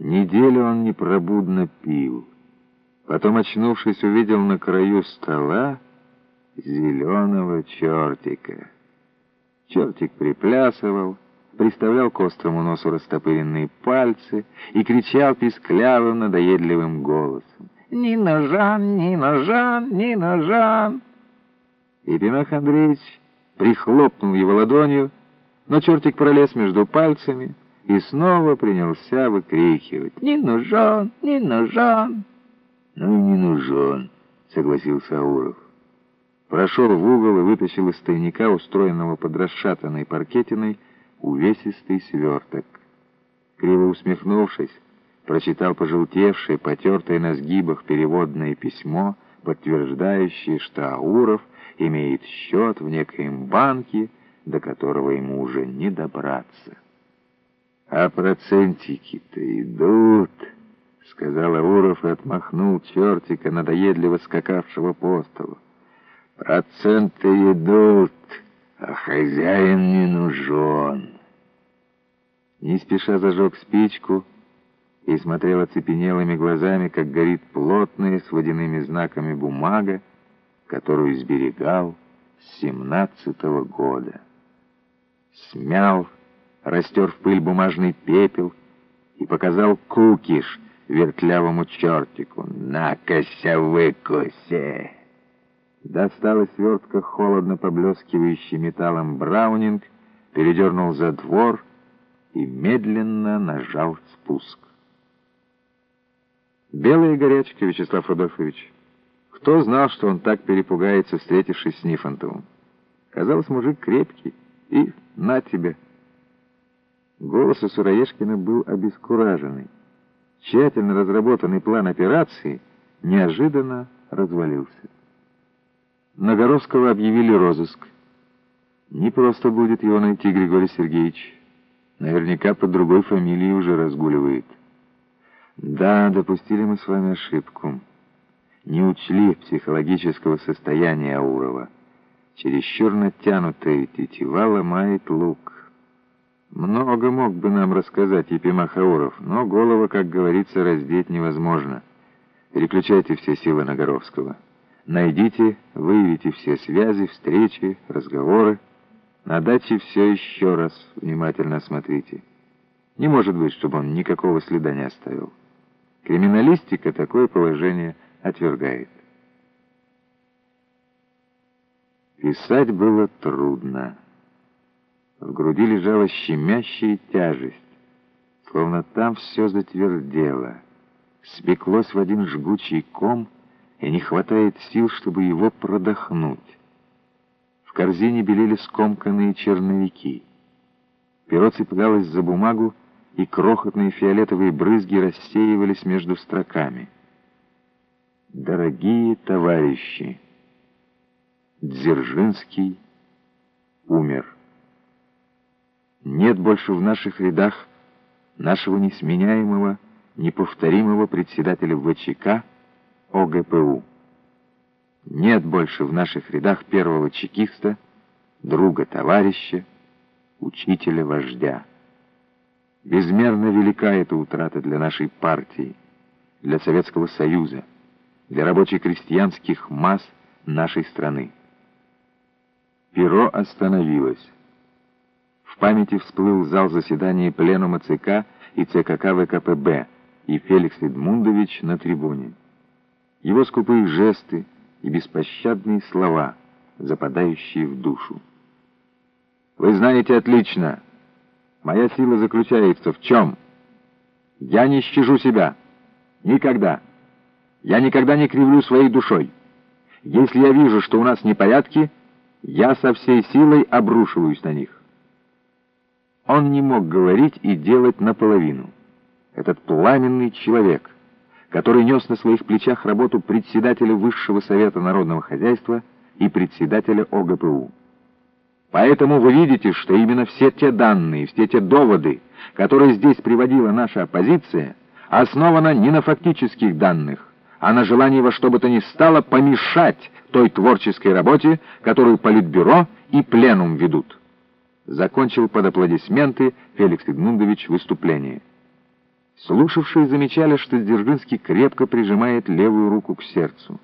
Неделю он непробудно пил. Потом, очнувшись, увидел на краю стола зеленого чертика. Чертик приплясывал, приставлял к острому носу растопыренные пальцы и кричал писклявым, надоедливым голосом. «Нина Жан, Нина Жан, Нина Жан!» И Пинах Андреевич прихлопнул его ладонью, но чертик пролез между пальцами и снова принялся выкрикивать «Не нужен, не нужен!» «Ну и не нужен», — согласился Ауров. Прошел в угол и вытащил из тайника, устроенного под расшатанной паркетиной, увесистый сверток. Криво усмехнувшись, прочитал пожелтевшее, потертое на сгибах переводное письмо, подтверждающее, что Ауров имеет счет в некоем банке, до которого ему уже не добраться. «А процентики-то идут», — сказал Ауров и отмахнул чертика, надоедливо скакавшего по столу. «Проценты идут, а хозяин не нужен». Не спеша зажег спичку и смотрел оцепенелыми глазами, как горит плотная с водяными знаками бумага, которую сберегал с семнадцатого года. Смял, растер в пыль бумажный пепел и показал кукиш вертлявому чертику. «На-кася, выкуси!» Достал из свертка холодно поблескивающий металлом браунинг, передернул за двор и медленно нажал спуск. Белая горячка, Вячеслав Рудольфович. Кто знал, что он так перепугается, встретившись с Нифонтовым? Казалось, мужик крепкий, и на тебе. Голос у Сураешкина был обескураженный. Тщательно разработанный план операции неожиданно развалился. На Горовского объявили розыск. Не просто будет его найти Григорий Сергеевич. Наверняка под другой фамилией уже разгуливает. Да, допустили мы с вами ошибку. Не учли психологического состояния Аурова. Чересчур натянутая тетива ломает лук. Много мог бы нам рассказать Епимах Ауров, но голову, как говорится, раздеть невозможно. Переключайте все силы на Горовского. Найдите, выявите все связи, встречи, разговоры. На даче все еще раз внимательно осмотрите. Не может быть, чтобы он никакого следа не оставил. Криминалистика такое положение отвергает. Писать было трудно. В груди лежала щемящая тяжесть, словно там все затвердело, спеклось в один жгучий ком, и не хватает сил, чтобы его продохнуть. В корзине белели скомканные черновики. Перо цеплялось за бумагу, и крохотные фиолетовые брызги рассеивались между строками. «Дорогие товарищи!» Дзержинский умер. Нет больше в наших рядах нашего несменяемого, неповторимого председателя ВЧК ОГПУ. Нет больше в наших рядах первого чекиста, друга товарища, учителя-вождя. Безмерно велика эта утрата для нашей партии, для Советского Союза, для рабоче-крестьянских масс нашей страны. Перо остановилось. Памяти всплыл зал заседания Пленума ЦК и ЦКК ВКПБ и Феликс Эдмундович на трибуне. Его скупые жесты и беспощадные слова, западающие в душу. «Вы знаете отлично!» Моя сила заключается в чем? Я не щажу себя. Никогда. Я никогда не кривлю своей душой. Если я вижу, что у нас непорядки, я со всей силой обрушиваюсь на них. Он не мог говорить и делать наполовину. Этот пламенный человек, который нес на своих плечах работу председателя Высшего Совета Народного Хозяйства и председателя ОГПУ. Поэтому вы видите, что именно все те данные, все те доводы, которые здесь приводила наша оппозиция, основаны не на фактических данных, а на желании во что бы то ни стало помешать той творческой работе, которую Политбюро и Пленум ведут. Закончил под аплодисменты Феликс Эдмундович выступление. Слушавшие замечали, что Дзержинский крепко прижимает левую руку к сердцу.